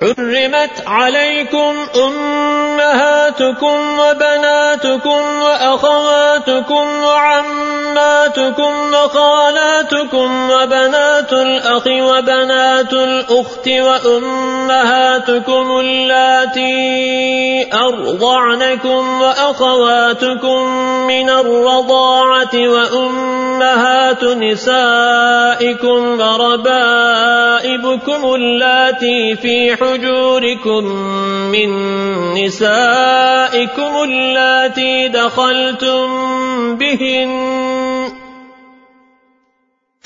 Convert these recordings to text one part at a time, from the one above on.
حرمت عليكم أمهاتكم وبناتكم وأخواتكم وعماتكم وخالاتكم وبنات الأخ وبنات الأخت وأمهاتكم اللاتي أرضعنكم وأخواتكم من الرضاعة وأمهات نسائكم وربائبكم اللاتي في حجوركم من نسائكم اللاتي دخلتم بهن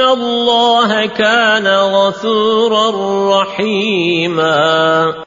الله كان غفورا رحيما